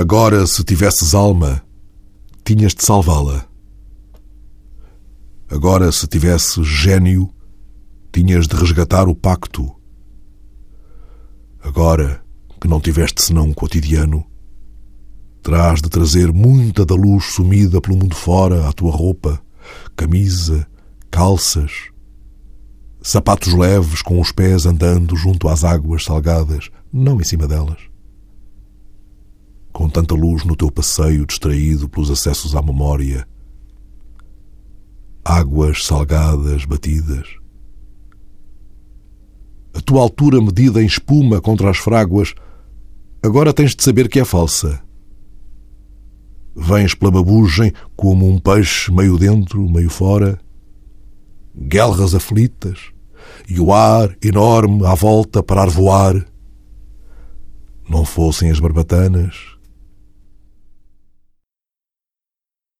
Agora, se tivesses alma, tinhas de salvá-la. Agora, se tivesses gênio, tinhas de resgatar o pacto. Agora que não tiveste senão um cotidiano, terás de trazer muita da luz sumida pelo mundo fora à tua roupa, camisa, calças, sapatos leves com os pés andando junto às águas salgadas, não em cima delas. Tanta luz no teu passeio distraído pelos acessos à memória, águas salgadas batidas. A tua altura medida em espuma contra as fráguas, agora tens de saber que é falsa. Vens pela babugem como um peixe meio dentro, meio fora, guelras aflitas, e o ar enorme à volta para arvoar. Não fossem as barbatanas